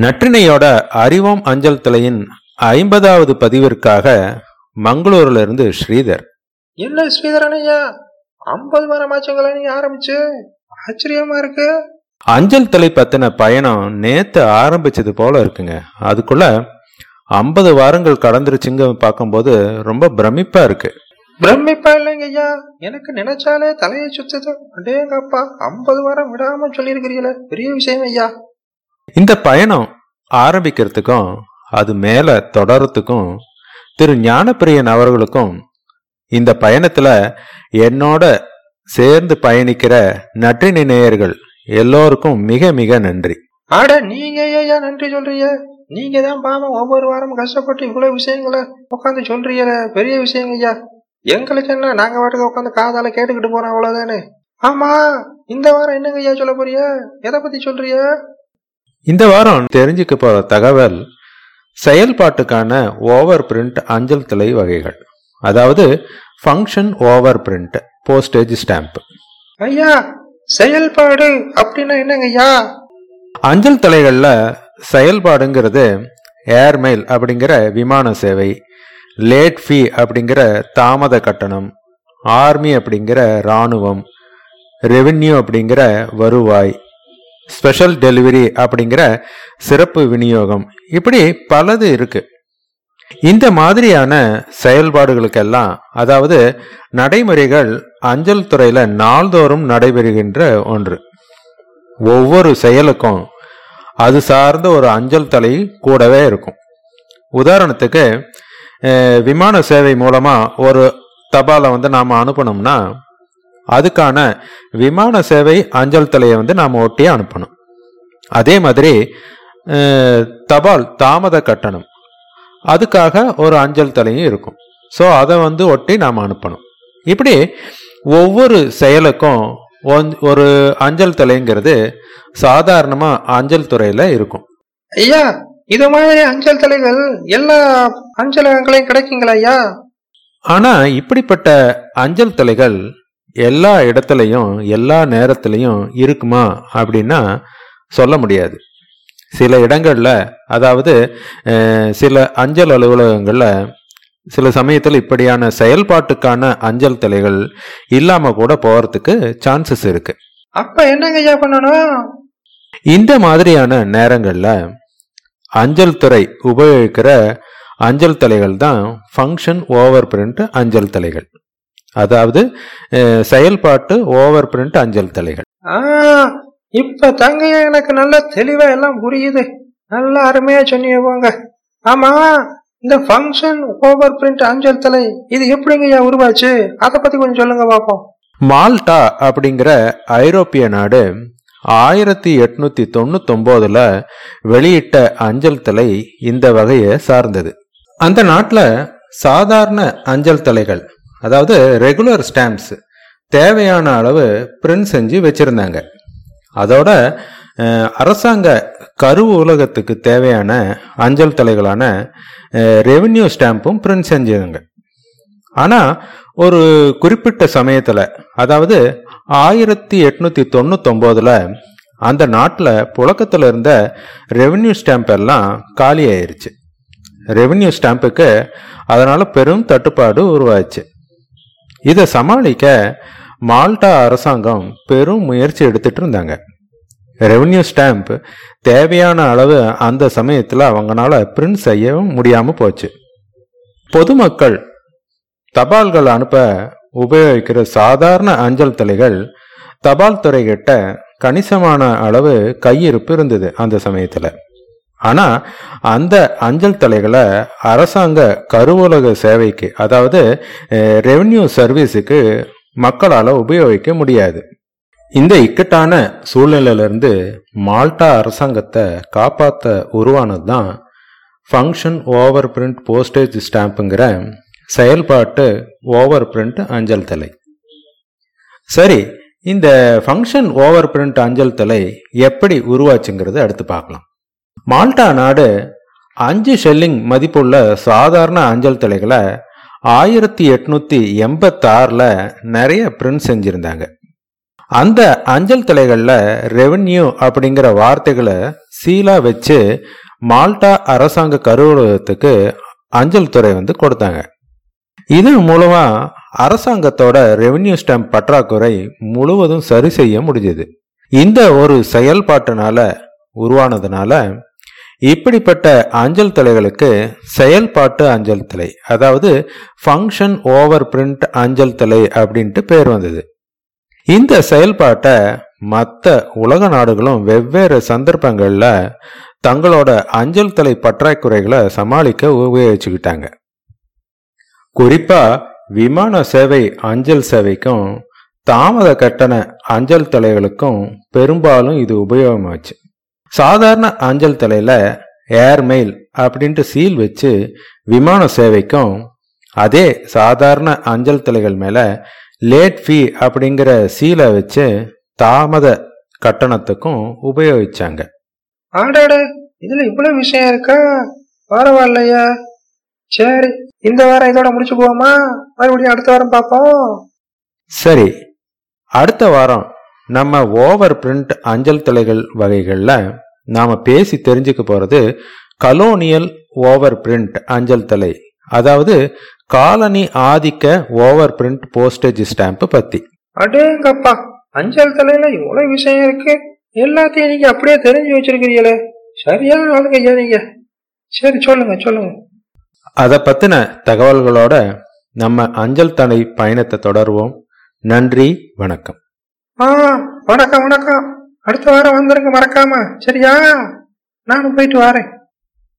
நற்றினையோட அறிவோம் அஞ்சல் தலையின் ஐம்பதாவது பதிவிற்காக மங்களூர்ல இருந்து ஸ்ரீதர். என்ன ஸ்ரீதரன் ஐயா ஐம்பது வாரமாச்சுங்களா நீங்க ஆரம்பிச்சு ஆச்சரியமா இருக்கு? அஞ்சல் தலை பத்தின பயணம் நேத்து ஆரம்பிச்சது போல இருக்குங்க. அதுக்குள்ள ஐம்பது வாரங்கள் கடந்துருச்சுங்க பார்க்கும்போது ரொம்ப பிரமிப்பா இருக்கு. பிரமிப்பா இல்லைங்க ஐயா. எனக்கு நினைச்சாலே தலையை சுத்துது. அடேங்கப்பா ஐம்பது வாரம் விடாம சொல்லியிருக்கிறீங்களே. பெரிய விஷயம் ஐயா. இந்த பயணம் ஆரம்பிக்கிறதுக்கும் அது மேல தொடரத்துக்கும் திரு ஞானப்பிரியன் அவர்களுக்கும் இந்த பயணத்துல என்னோட சேர்ந்து பயணிக்கிற நற்றினி நேயர்கள் எல்லோருக்கும் மிக மிக நன்றி. ஆட நீங்க ஏயா நன்றி சொல்றீங்க? நீங்க தான் பாவம் ஒவ்வொரு வாரமும் கஷ்டப்பட்டு இவ்வளவு விஷயங்களை உட்காந்து சொல்றீங்க பெரிய விஷயங்க ஐயா. எங்களுக்கு என்ன நாங்க வாட்டுக்கு உட்காந்து காதால கேட்டுக்கிட்டு போறோம் அவ்வளவுதானே? ஆமா இந்த வாரம் என்னங்க ஐயா சொல்ல போறிய எதை பத்தி சொல்றிய இந்த வாரம் தெரிஞ்சுக்க போற தகவல் செயல்பாட்டுக்கான ஓவர் பிரிண்ட் அஞ்சல் தலை வகைகள். அதாவது function over print postage stamp ஐயா செயல்பாடு அப்படின்னா என்னங்க ஐயா? அஞ்சல் தலைகள்ல செயல்பாடுங்கிறது ஏர்மெயில் அப்படிங்கிற விமான சேவை லேட் ஃபீ அப்படிங்கிற தாமத கட்டணம் ஆர்மி அப்படிங்கிற இராணுவம் ரெவென்யூ அப்படிங்கிற வருவாய் ஸ்பெஷல் டெலிவரி அப்படிங்கிற சிறப்பு விநியோகம். இப்படி பலது இருக்கு. இந்த மாதிரியான செயல்பாடுகளுக்கெல்லாம் அதாவது நடைமுறைகள் அஞ்சல் துறையில நாள்தோறும் நடைபெறுகின்ற ஒன்று. ஒவ்வொரு செயலுக்கும் அது சார்ந்த ஒரு அஞ்சல் தலை கூடவே இருக்கும். உதாரணத்துக்கு விமான சேவை மூலமா ஒரு தபாலை வந்து நாம அனுப்பணும்னா அதுக்கான விமான சேவை அஞ்சல் தலையை வந்து நாம ஒட்டி அனுப்பணும். அதே மாதிரி தபால் தாமத கட்டணம். அதுக்காக ஒரு அஞ்சல் தலையும் இருக்கும். ஸோ அதை வந்து ஒட்டி நாம் அனுப்பணும். இப்படி ஒவ்வொரு செயலுக்கும் ஒரு அஞ்சல் தலைங்கிறது சாதாரணமா அஞ்சல் துறையில இருக்கும். ஐயா இது மாதிரி அஞ்சல் தலைகள் எல்லா அஞ்சலகங்களையும் கிடைக்குங்களா ஐயா? ஆனா இப்படிப்பட்ட அஞ்சல் தலைகள் எல்லா இடத்துலையும் எல்லா நேரத்திலையும் இருக்குமா அப்படின்னா சொல்ல முடியாது. சில இடங்கள்ல அதாவது சில அஞ்சல் அலுவலகங்கள்ல சில சமயத்தில் இப்படியான செயல்பாட்டுக்கான அஞ்சல் தலைகள் இல்லாம கூட போறதுக்கு சான்சஸ் இருக்கு. அப்ப என்னங்க ஐயா பண்ணணும்? இந்த மாதிரியான நேரங்கள்ல அஞ்சல் துறை உபயோகிக்கிற அஞ்சல் தலைகள் தான் ஃபங்க்ஷன் ஓவர் பிரிண்ட் அஞ்சல் தலைகள். அதாவது செயல்பாட்டு ஓவர் பிரிண்ட் அஞ்சல் தலைகள். இப்ப தாங்க எனக்கு நல்ல தெளிவா எல்லாம் புரியுது. நல்ல அருமையா சொன்னீங்க போங்க. ஆமா இந்த ஃபங்க்ஷன் ஓவர் பிரிண்ட் அஞ்சல் தலை இது எப்படிங்க உருவாச்சு? அதை பத்தி கொஞ்சம் சொல்லுங்க பாப்போம் மால்டா அப்படிங்கிற ஐரோப்பிய நாடு ஆயிரத்தி எட்நூத்தி தொண்ணூத்தொன்பதுல வெளியிட்ட அஞ்சல் தலை இந்த வகையை சார்ந்தது. அந்த நாட்டில் சாதாரண அஞ்சல் தலைகள் அதாவது ரெகுலர் ஸ்டாம்ப்ஸ் தேவையான அளவு பிரிண்ட் செஞ்சு வச்சுருந்தாங்க. அதோட அரசாங்க கருவு உலகத்துக்கு தேவையான அஞ்சல் தலைகளான ரெவென்யூ ஸ்டாம்பும் பிரிண்ட் செஞ்சுருங்க ஆனால் ஒரு குறிப்பிட்ட சமயத்தில் அதாவது ஆயிரத்தி எட்நூற்றி தொண்ணூத்தொம்போதில் அந்த நாட்டில் புழக்கத்தில் இருந்த ரெவென்யூ ஸ்டாம்ப் எல்லாம் காலி ஆயிருச்சு ரெவென்யூ ஸ்டாம்புக்கு அதனால் பெரும் தட்டுப்பாடு உருவாச்சு. இதை சமாளிக்க மால்டா அரசாங்கம் பெரும் முயற்சி எடுத்துட்டு இருந்தாங்க. ரெவன்யூ ஸ்டாம்ப் தேவையான அளவு அந்த சமயத்தில் அவங்களால பிரிண்ட் செய்யவும் முடியாமல் போச்சு. பொதுமக்கள் தபால்கள் அனுப்ப உபயோகிக்கிற சாதாரண அஞ்சல் தலைகள் தபால் துறைகிட்ட கணிசமான அளவு கையிருப்பு இருந்தது அந்த சமயத்தில். ஆனா அந்த அஞ்சல் தலைகளை அரசாங்க கருவூலக சேவைக்கு அதாவது ரெவென்யூ சர்வீஸுக்கு மக்களால் உபயோகிக்க முடியாது. இந்த இக்கட்டான சூழ்நிலையிலிருந்து மால்டா அரசாங்கத்தை காப்பாற்ற உருவானது தான் ஃபங்க்ஷன் ஓவர் பிரிண்ட் போஸ்டேஜ் ஸ்டாம்புங்கிற செயல்பாட்டு ஓவர் பிரிண்ட் அஞ்சல் தலை. சரி இந்த ஃபங்க்ஷன் ஓவர் பிரிண்ட் அஞ்சல் தலை எப்படி உருவாச்சுங்கிறது அடுத்து பார்க்கலாம். மால்டா நாடு அஞ்சு ஷெல்லிங் மதிப்புள்ள சாதாரண அஞ்சல் தலைகளை ஆயிரத்தி எட்நூத்தி எண்பத்தாறில் நிறைய பிரிண்ட் செஞ்சிருந்தாங்க. அந்த அஞ்சல் தலைகள்ல ரெவென்யூ அப்படிங்கிற வார்த்தைகளை சீலா வச்சு மால்டா அரசாங்க கருவூலகத்துக்கு அஞ்சல் துறை வந்து கொடுத்தாங்க. இது மூலமா அரசாங்கத்தோட ரெவென்யூ ஸ்டாம்ப் பற்றாக்குறை முழுவதும் சரி செய்ய முடிஞ்சது. இந்த ஒரு செயல்பாட்டினால உருவானதுனால இப்படிப்பட்ட அஞ்சல் தலைகளுக்கு செயல்பாட்டு அஞ்சல் தலை அதாவது ஃபங்க்ஷன் ஓவர் பிரிண்ட் அஞ்சல் தலை அப்படின்ட்டு பேர் வந்தது. இந்த செயல்பாட்டை மற்ற உலக நாடுகளும் வெவ்வேறு சந்தர்ப்பங்களில் தங்களோட அஞ்சல் தலை பற்றாக்குறைகளை சமாளிக்க உபயோகிச்சுக்கிட்டாங்க. குறிப்பா விமான சேவை அஞ்சல் சேவைக்கும் தாமத கட்டண அஞ்சல் தலைகளுக்கும் பெரும்பாலும் இது உபயோகமாச்சு. சாதாரண அஞ்சல் தலையில ஏர்மெயில் அப்படின்ட்டு சீல் வச்சு விமான சேவைக்கும் அதே சாதாரண அஞ்சல் தலைகள் மேல லேட் ஃபீ அப்படிங்கிற சீலை வச்சு தாமத கட்டணத்துக்கும் உபயோகிச்சாங்க. ஆடாட இதுல இவ்வளவு விஷயம் இருக்கா? பரவாயில்லையா? சரி இந்த வாரம் இதோட முடிச்சுக்குவோமா மறுபடியும் அடுத்த வாரம் பார்ப்போம். சரி அடுத்த வாரம் நம்ம ஓவர் பிரிண்ட் அஞ்சல் தலைகள் வகைகளில் நாம பேசி தெரிஞ்சுக்க போறது கலோனியல் ஓவர் பிரிண்ட் அஞ்சல் தலை. அதாவது காலனி ஆதிக்க ஓவர் பிரிண்ட் போஸ்டேஜ் ஸ்டாம்ப் பத்தி. அடேங்கப்பா அஞ்சல் தலையில இவ்வளவு விஷயம் இருக்கு. எல்லாத்தையும் நீங்க அப்படியே தெரிஞ்சு வச்சிருக்கிறீங்களே. சரியான ஆளுங்க ஐயா நீங்க? சரி சொல்லுங்க சொல்லுங்க. அதை பத்தின தகவல்களோட நம்ம அஞ்சல் தலை பயணத்தை தொடருவோம். நன்றி வணக்கம். ஆ வணக்கம் வணக்கம். அடுத்த வாரம் வந்துருங்க மறக்காம. சரியா? நானும் போயிட்டு வரேன்.